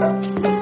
あ!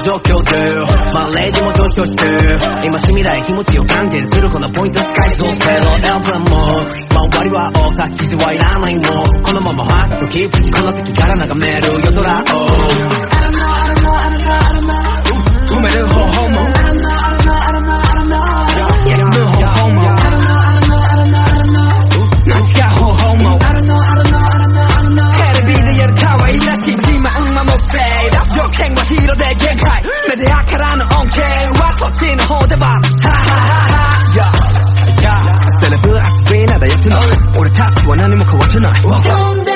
状況でまあレジも上昇して今しみない気持ちを還元するこのポイント使いそうゼロエルプランもまあ終わりは多さ傷はいらないのこのままファーストキープしこの時から眺める夜空を。件はヒーローで限界メディアからの恩恵はこっちの方ではハハハハややセレブ遊びならやつの俺たちは何も変わってない